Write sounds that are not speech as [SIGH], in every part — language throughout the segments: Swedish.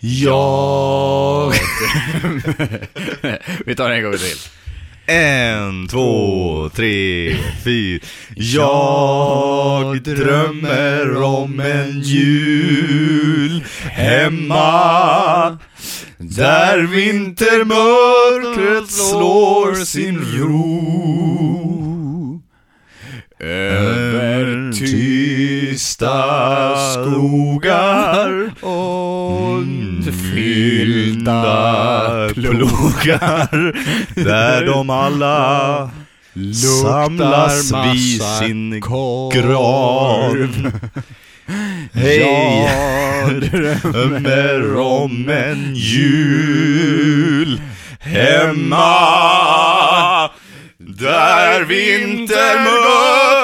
Jag... [LAUGHS] Vi tar en gång till. En, två, tre, fyra. Jag drömmer om en jul hemma där vintermörkret slår sin ro över tysta skogar och fyllda plogar där de alla samlas vid sin grav. Hej, jag [LAUGHS] drömmer om en jul hemma där vintermörkret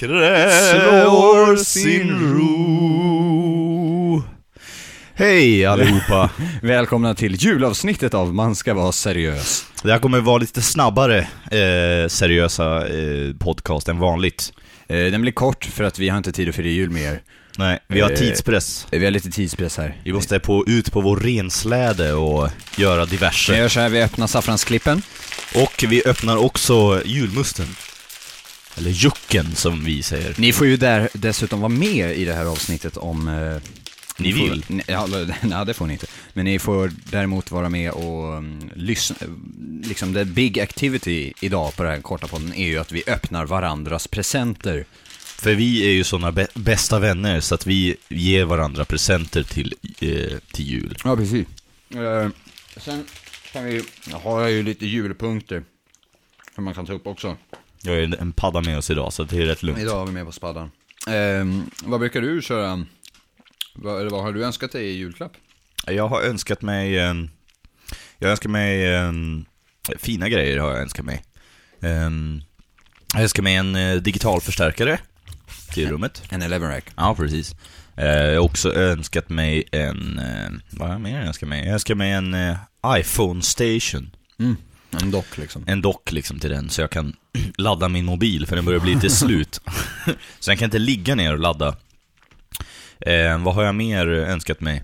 slår sin ro. Hej allihopa! [LAUGHS] Välkomna till julavsnittet av Man ska vara seriös. Det här kommer vara lite snabbare eh, seriösa eh, podcast än vanligt. Eh, Den blir kort för att vi har inte tid att fira jul med er. Nej, vi har Eh, tidspress. Vi har lite tidspress här. Vi måste på, ut på vår rensläde och göra Vi diverse. gör så här, vi öppnar saffransklippen. Och vi öppnar också julmusten. Eller jucken som vi säger. Ni får ju där dessutom vara med i det här avsnittet om... Eh, Ni får- vill? ni- Ja, [LAUGHS] nej, det får ni inte. Men ni får däremot vara med och um, lyssna. Liksom, the big activity idag på den här korta podden är ju att vi öppnar varandras presenter. För vi är ju såna bä- bästa vänner så att vi ger varandra presenter till, eh, till jul. Ja, precis. Uh, sen kan vi, har jag ju lite julpunkter som man kan ta upp också. Jag har en padda med oss idag så det är rätt lugnt. Idag har vi med på spaddan. Ehm, vad brukar du köra? Vad, eller vad har du önskat dig i julklapp? Jag har önskat mig, eh, jag önskar mig, eh, fina grejer har jag önskat mig. Eh, jag önskar mig en eh, digital förstärkare till rummet. [LAUGHS] En 11 rack. Ja, precis. Eh, jag har också önskat mig en, eh, vad har jag mer önskat mig? Jag önskar mig en eh, iPhone Station. Mm. En dock liksom. En dock liksom till den så jag kan [CLEARS THROAT] ladda min mobil för den börjar bli lite slut. [LAUGHS] så jag kan inte ligga ner och ladda. Eh, vad har jag mer önskat mig?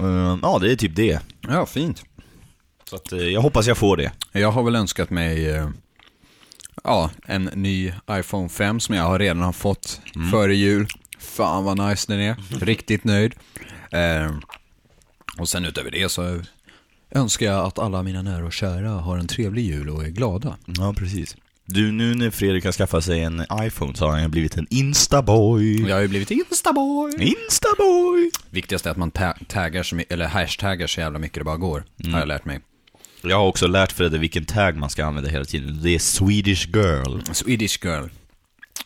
Eh, ja, det är typ det. Ja, fint. Så att, eh, jag hoppas jag får det. Jag har väl önskat mig eh, ja, en ny iPhone 5 som jag redan har fått före jul. Fan vad nice den är. [LAUGHS] Riktigt nöjd. Eh, och sen utöver det så önskar jag att alla mina nära och kära har en trevlig jul och är glada. Ja, precis. Du, nu när Fredrik har skaffat sig en iPhone så har han blivit en Instaboy. Jag har ju blivit Instaboy. Instaboy! Viktigast är att man ta- taggar så eller hashtaggar så jävla mycket det bara går. Har jag lärt mig. Jag har också lärt Fredde vilken tag man ska använda hela tiden. Det är Swedish girl. Swedish girl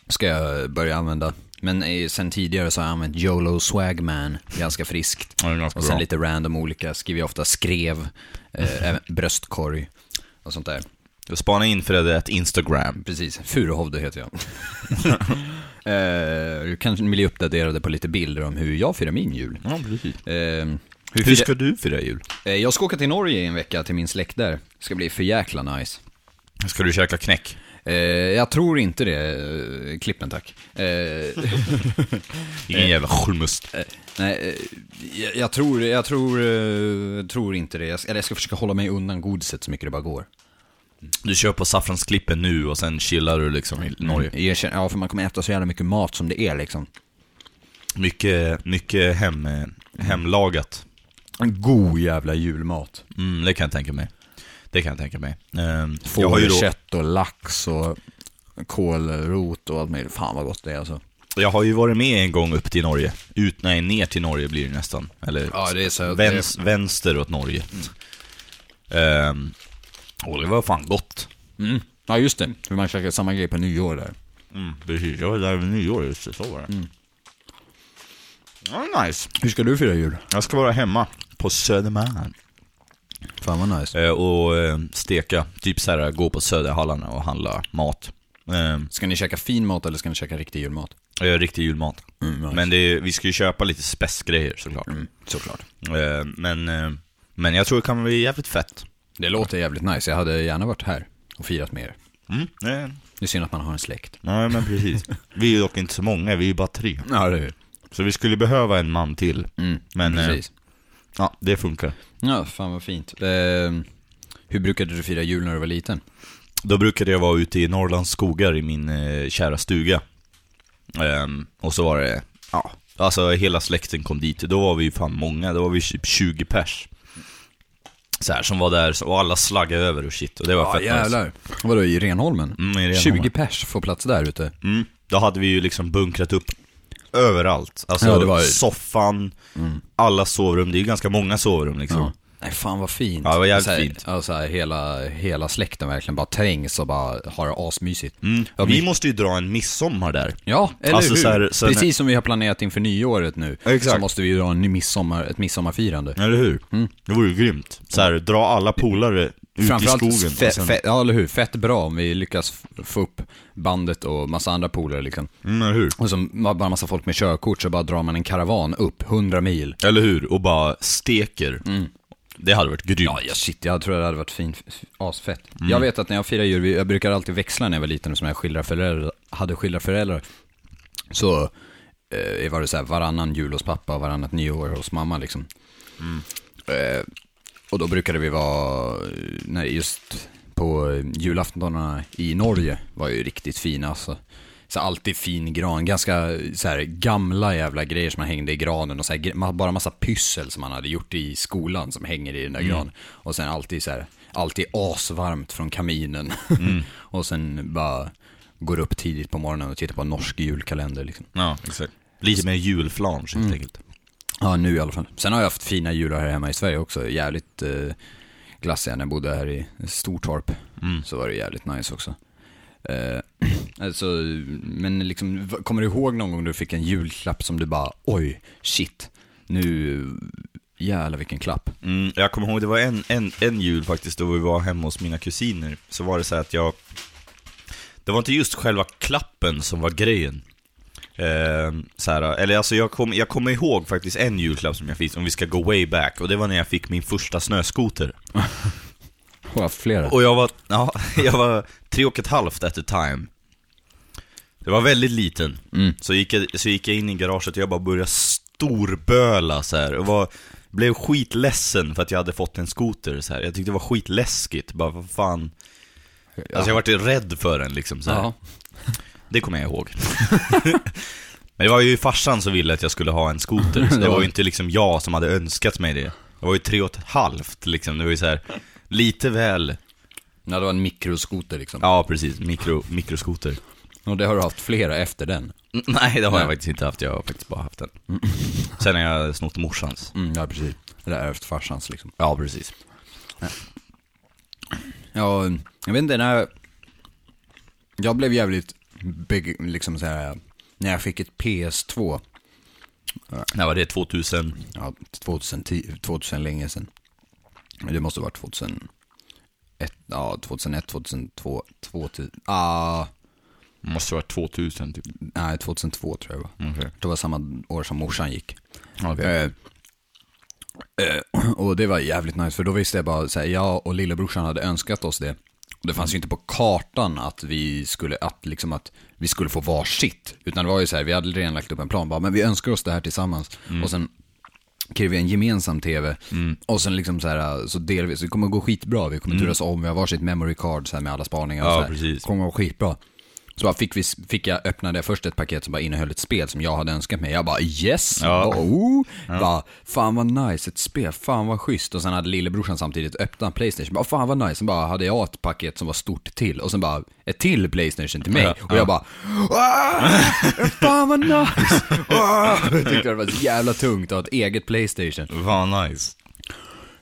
ska jag börja använda. Men sen tidigare så har jag använt YOLO Swagman ganska friskt. Ja, ganska Och sen bra. lite random olika, skriver jag ofta skrev, eh, bröstkorg och sånt där. Spana in Fredde ett Instagram. Precis, Furuhovde heter jag. [LAUGHS] eh, du kan bli uppdaterade på lite bilder om hur jag firar min jul. Ja, precis. Eh, hur Hur ska du fira jul? eh, jag ska åka till Norge i en vecka till min släkt där. Det ska bli för jäkla nice. Ska du käka knäck? Eh, jag tror inte det. Eh, klippen tack. Eh, [LAUGHS] Ingen jävla skjulmust. nej, eh, jag, jag tror, jag tror, tror inte det. Jag, eller jag ska försöka hålla mig undan godiset så mycket det bara går. Du kör på saffransklippen nu och sen chillar du liksom i Norge. Jag känner, ja, för man kommer äta så jävla mycket mat som det är liksom. Mycket, mycket hem, hemlagat. En god jävla julmat. Mm, det kan jag tänka mig. Det kan jag tänka mig. Ehm, jag har ju då, Fårkött och lax och kålrot och allt möjligt. Fan vad gott det är alltså. jag har ju varit med en gång upp till Norge. Ut, nej, ner till Norge blir det nästan. Eller Ja, det är så- väns, vänster åt Norge. Ehm, och det var fan gott. Mm. Ja just det, för man käkar samma grej på nyår där. Mm, precis. Jag var där vid nyår, just det. Så var det. Ja, nice. Hur ska du fira jul? Jag ska vara hemma på Södermalm. Fan vad nice. Eh, och eh, steka, typ så här, gå på Söderhallarna och handla mat. Eh, Ska ni käka fin mat eller ska ni käka riktig julmat? eh, riktig julmat. Mm, nice. Men det, är- vi ska ju köpa lite spessgrejer såklart. Mm, såklart. Eh, men, eh, men jag tror det kan bli jävligt fett. Det låter jävligt nice. Jag hade gärna varit här och firat med er. Mm. Eh, Det är synd att man har en släkt. nej men precis. Vi är ju dock inte så många, vi är ju bara tre. Ja, det är Så vi skulle behöva en man till. Mm, Men, eh, precis. Ja, det funkar. Ja, fan vad fint. Eh, hur brukade du fira jul när du var liten? Då brukade jag vara ute i Norrlands skogar i min eh, kära stuga. Ehm, och så var det, ja, alltså hela släkten kom dit. Då var vi ju fan många, då var vi typ 20 pers. Så här, som var där, så- och alla slaggade över och shit. Och det var Ja fett nice. jävlar. Vadå, i Renholmen? Mm, i Renholmen. 20 pers får plats där ute. Mm, då hade vi ju liksom bunkrat upp överallt. Alltså Ja, det var soffan, alla sovrum, det är ju ganska många sovrum liksom. Ja. Nej fan vad fint. Ja, det var jävligt så här, fint. Ja, så här, hela, hela släkten verkligen bara trängs och bara har det asmysigt. Mm. Ja, vi vi- måste ju dra en midsommar där. Ja, eller Alltså, hur? så här- så Precis som vi har planerat inför nyåret nu, Exakt. så måste vi ju ha en midsommar, ett midsommarfirande. Eller hur? Mm. Det vore ju grymt. Så här, dra alla polare ut i Framförallt skogen. fe, sen- fe, ja, eller hur? Fett bra om vi lyckas få upp bandet och massa andra polare liksom. Mm, eller hur? Och så bara massa folk med körkort så bara drar man en karavan upp 100 mil. Eller hur? Och bara steker. Det hade varit grymt. Mm. Ja, shit, jag tror det hade varit fint, asfett. Jag vet att när jag firar jul, jag brukar alltid växla när jag var liten, som jag skildrar föräldrar, hade skildrat föräldrar. Så eh, var det så här varannan jul hos pappa och varannat nyår hos mamma liksom. Eh, och då brukade vi vara, när just på julaftonerna i Norge var ju riktigt fina alltså. Så alltid fin gran, ganska så här gamla jävla grejer som man hängde i granen och så här, bara massa pyssel som man hade gjort i skolan som hänger i den där granen. Och sen alltid så här, alltid asvarmt från kaminen. [LAUGHS] och sen bara går upp tidigt på morgonen och tittar på en norsk julkalender liksom. Ja, exakt. Lite mer julflansch helt Mm. enkelt. Ja, nu i alla fall. Sen har jag haft fina jular här hemma i Sverige också. Jävligt eh, glassiga när jag bodde här i Stortorp. Mm. Så var det jävligt nice också. Eh, [CLEARS THROAT] alltså, men liksom, kommer du ihåg någon gång du fick en julklapp som du bara, oj, shit, nu, jävlar vilken klapp. Mm, jag kommer ihåg, det var en, en, en jul faktiskt då vi var hemma hos mina kusiner. Så var det så här att jag... Det var inte just själva klappen som var grejen. Eh, så här, eller alltså jag, kom, jag kommer ihåg faktiskt en julklapp som jag fick, om vi ska gå way back. Och det var när jag fick min första snöskoter. Jag har haft flera. Och jag var, ja, [LAUGHS] jag var tre och ett halvt at the time. Det var väldigt liten. Mm. Så, gick jag, så gick jag in i garaget och jag bara började storböla så här. Och var, blev skitledsen för att jag hade fått en skoter så här. Jag tyckte det var skitläskigt, bara vad fan. Alltså jag vart rädd för den liksom så här. Ja. Det kommer jag ihåg. [LAUGHS] Men det var ju farsan som ville att jag skulle ha en skoter, så [LAUGHS] det var ju inte liksom jag som hade önskat mig det. Jag var ju tre och ett halvt liksom, det var ju så här lite väl ja, det var en mikroskoter liksom. Ja, precis. Mikro, mikroskoter. Och det har du haft flera efter den. Mm, Nej, det har jag Nej. faktiskt inte haft. Jag har faktiskt bara haft den. Sen har jag snott morsans. Mm, ja, precis. Det där är efter farsans liksom. Ja, precis. Ja, jag vet inte, när jag, jag blev jävligt, beg, liksom så här, när jag fick ett PS2, När var det? 2000? ja, 2010, 2000 länge sedan. Det måste ha varit 2001, ja, 2001, 2002, 2000, ah, Måste vara 2000 typ. nej, 2002 tror jag det var. Okej. Det var samma år som morsan gick. Okej. Eh, eh, [CLEARS THROAT] och det var jävligt nice, för då visste jag bara, så här, jag och lillebrorsan hade önskat oss det. Det fanns ju inte på kartan att vi skulle, att liksom att vi skulle få varsitt. Utan det var ju så här, vi hade redan lagt upp en plan, bara, men vi önskar oss det här tillsammans. Och sen skrev vi en gemensam tv. Och sen liksom så här, så delar vi, så det kommer att gå skitbra. Vi kommer turas om, vi har varsitt memory card så här, med alla spaningar och Ja, så här. precis. kommer att gå skitbra. Så bara fick, vi, fick jag öppna det först ett paket som bara innehöll ett spel som jag hade önskat mig. Jag bara yes! Ja. Bara, oh. bara, fan vad nice, ett spel, fan vad schysst. Och sen hade lillebrorsan samtidigt öppnat Playstation. Bara, fan vad nice. Sen bara hade jag ett paket som var stort till. Och sen bara ett till Playstation till mig. Ja, och jag bara, "Ah, fan vad nice! [LAUGHS] Ah. Jag tyckte det var så jävla tungt att ha ett eget Playstation. Fan nice.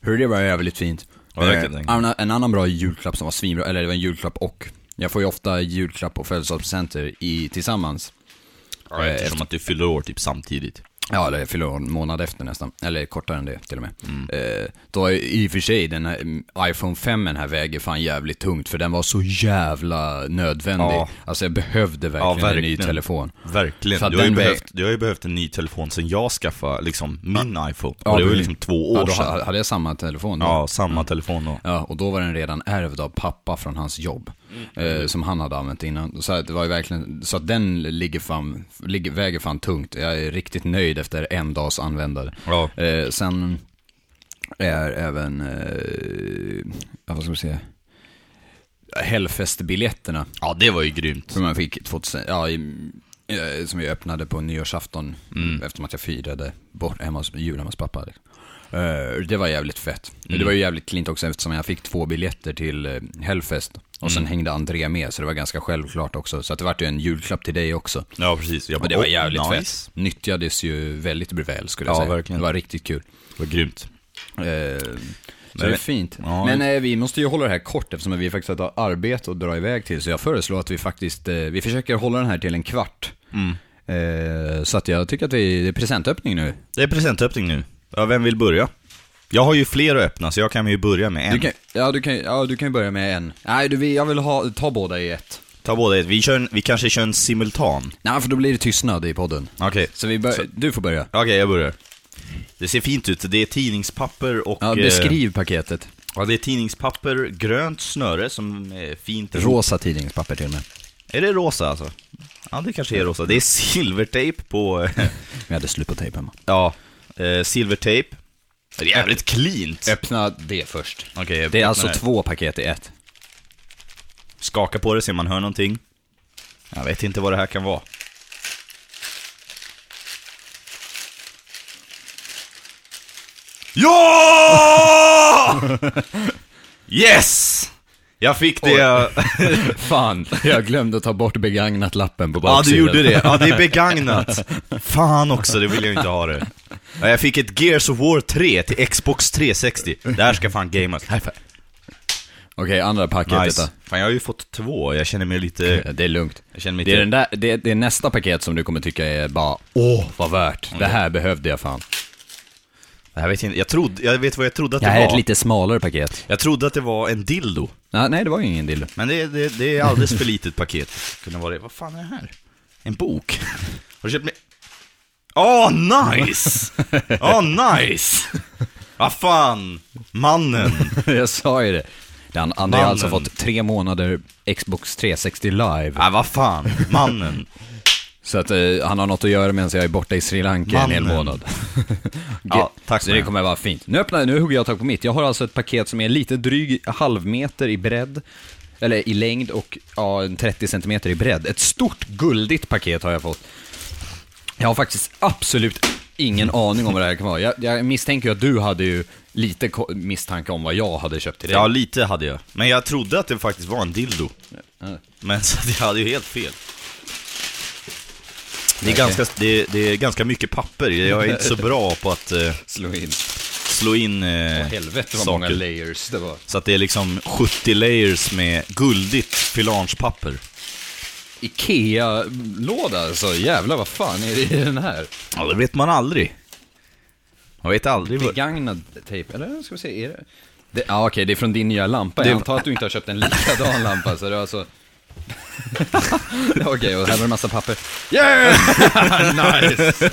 Hur det var jävligt fint. Ja, jag Eh, en annan bra julklapp som var svinbra, eller det var en julklapp och, jag får ju ofta julklapp och födelsedagspresenter tillsammans. Ja, Eh, eftersom att du fyller år typ samtidigt. Ja, eller jag fyller år en månad efter nästan. Eller kortare än det till och med. Mm. Eh, då är i och för sig den här mm, iPhone 5 den här väger fan jävligt tungt för den var så jävla nödvändig. Ja. Alltså jag behövde verkligen, en ny verkligen. telefon. Verkligen. Du har, ju behövt, du har ju behövt en ny telefon sen jag skaffade liksom min iPhone. Ja, och det var ju liksom två år ja, då sedan. ha- hade jag samma telefon då. Ja, samma telefon då. Ja, och då var den redan ärvd av pappa från hans jobb. Eh, som han hade använt innan. Så det var ju verkligen, så att den ligger fan, ligger, väger fan tungt. Jag är riktigt nöjd efter en dags användare. Ja. Eh, sen är även, eh, vad ska man säga, Hellfest-biljetterna ja, det var ju grymt. som man fick 2000, ja, i, som jag öppnade på nyårsafton Mm. eftersom att jag firade bort hemma hos, jul hemma hos pappa. Liksom. Eh, det var jävligt fett. Mm. Det var ju jävligt klint också eftersom jag fick två biljetter till uh, Hellfest. Och sen Mm. hängde André med, så det var ganska självklart också. Så att det vart ju en julklapp till dig också. Ja, precis. Jag Och det bara, var oh, jävligt nice. fett. Nyttjades ju väldigt väl skulle jag Ja, säga. verkligen. Det var riktigt kul. Det var grymt. Eh, så det är fint. Ja, Men eh, vi måste ju hålla det här kort eftersom vi faktiskt har arbete att dra iväg till. Så jag föreslår att vi faktiskt, eh, vi försöker hålla den här till en kvart. Mm. Eh, så att jag tycker att vi, det är presentöppning nu. Det är presentöppning nu. Ja, vem vill börja? Jag har ju fler att öppna, så jag kan ju börja med en. Du kan, ja, du kan, ja, du kan ju börja med en. Nej, du, jag vill ha, ta båda i ett. Ta båda ett. Vi, kör en, vi kanske kör en simultan. Nej, för då blir det tystnad i podden. Okej, Så vi bör, Så- du får börja. Okej, jag börjar. Det ser fint ut. Det är tidningspapper och... Ja, eh, beskriv paketet. Ja, det är tidningspapper, grönt snöre som är fint. Rosa tidningspapper till och med. Är det rosa alltså? Ja, det kanske är rosa. Det är silvertejp på... Vi hade slut på tejp hemma. ja, eh, silvertejp. Det är jävligt cleant. Öppna det först. Okej, Det är alltså två paket i ett. Skaka på det, se om man hör någonting. Jag vet inte vad det här kan vara. Ja! [LAUGHS] Yes! Jag fick det jag... [LAUGHS] Fan, jag glömde att ta bort begagnat-lappen på Ja, baksidan. du gjorde det. Ja, det är begagnat. [LAUGHS] Fan också, det vill jag inte ha det. Ja, jag fick ett Gears of War 3 till Xbox 360. Det här ska fan. High five. Okej, andra paketet Nice. Fan, jag har ju fått två. Jag känner mig lite... Det är lugnt. Jag känner mig Det är, den där, det, det är nästa paket som du kommer tycka är bara, åh, vad värt. Det här behövde jag fan. Jag vet inte, jag trodde... Jag vet vad jag trodde att Det det här är var. ett lite smalare paket. Jag trodde att det var en dildo. Nej, nej det var ju ingen dildo. Men det, det, det är alldeles för litet paket. Kunde vara det. Vad fan är det här? En bok? Har du köpt med... Åh, nice! Åh, nice! Vad fan! Mannen! [LAUGHS] jag sa ju det. Han, han har alltså fått tre månader Xbox 360 live. Ja, vad fan? Mannen. Så att eh, han har något att göra medan jag är borta i Sri Lanka en hel Mannen. månad. [LAUGHS] Ja, tack Så det kommer vara fint. Nu öppnar nu hugger jag tag på mitt. Jag har alltså ett paket som är lite dryg halvmeter i bredd. Eller i längd och ja, en 30 centimeter i bredd. Ett stort guldigt paket har jag fått. Jag har faktiskt absolut ingen aning om vad det här kan vara. Jag, jag misstänker att du hade ju lite misstanke om vad jag hade köpt till dig. Ja, lite hade jag. Men jag trodde att det faktiskt var en dildo. Ja. Men [LAUGHS] så jag hade ju helt fel. Det är, ganska, det, det är ganska mycket papper. Jag är inte så [LAUGHS] bra på att eh, Slå in. slå in eh, Helvete vad saker. många layers det var. Så att det är liksom 70 layers med guldigt filangepapper. Ikea-låda alltså, jävlar vad fan är det i den här? Ja, det vet man aldrig. Man vet aldrig. Begagnad tejp, eller ska vi se, är det? det ja okej, det är från din nya lampa. Jag antar att du inte har köpt en likadan lampa, så det var alltså... [LAUGHS] okej, och här var en massa papper. Yeah! [LAUGHS] nice!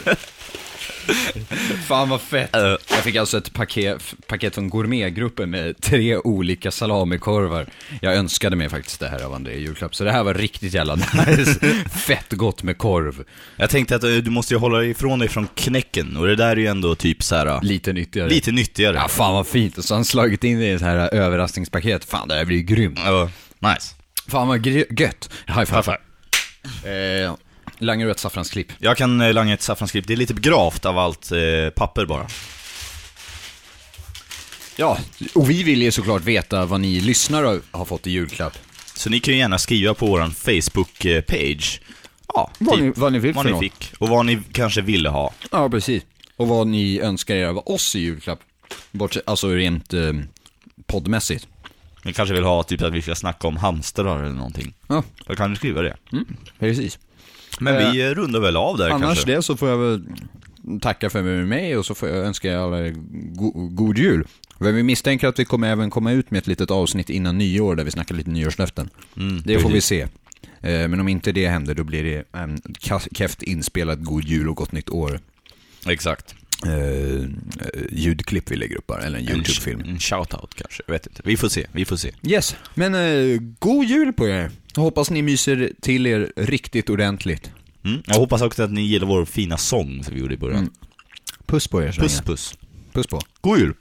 Fan vad fett. Eh. Jag fick alltså ett paket, paket från Gourmetgruppen med tre olika salamikorvar. Jag önskade mig faktiskt det här av André i julklapp, så det här var riktigt jävla [LAUGHS] nice. Fett gott med korv. Jag tänkte att eh, du måste ju hålla ifrån dig från knäcken, och det där är ju ändå typ så här. Lite nyttigare. lite nyttigare. Ja, fan vad fint. Och så har han slagit in det i ett här överraskningspaket. Fan, det här blir grymt. Ja, nice. Fan vad gött. High five. Eh, langar du ett saffransklipp? Jag kan eh, langa ett saffransklipp, det är lite gravt av allt eh, papper bara. Ja, och vi vill ju såklart veta vad ni lyssnare har fått i julklapp. Så ni kan ju gärna skriva på våran Facebook-page. Ja, Vad typ ni, vad ni vill vad för ni något. fick. Och vad ni kanske ville ha. Ja, precis. Och vad ni önskar er av oss i julklapp. Bortsett, alltså rent eh, poddmässigt. Ni kanske vill ha typ att vi ska snacka om hamstrar eller någonting. Ja, Då kan du skriva det. precis. Men Eh, vi rundar väl av där Annars kanske. det så får jag väl tacka för mig och så får jag önska er alla go god jul. Men vi misstänker att vi kommer även komma ut med ett litet avsnitt innan nyår där vi snackar lite nyårslöften. Mm, Det får vi se. Eh, Men om inte det händer då blir det en keft inspelad god jul och gott nytt år. Exakt. Eh, ljudklipp vi lägger upp bara, eller en En, YouTube-film. en shoutout kanske, jag vet inte. Vi får se, vi får se. Yes, men eh, god jul på er. Jag hoppas ni myser till er riktigt ordentligt. Mm. Jag hoppas också att ni gillar vår fina sång som vi gjorde i början. Mm. Puss på er så Puss länge. puss. Puss på. God jul!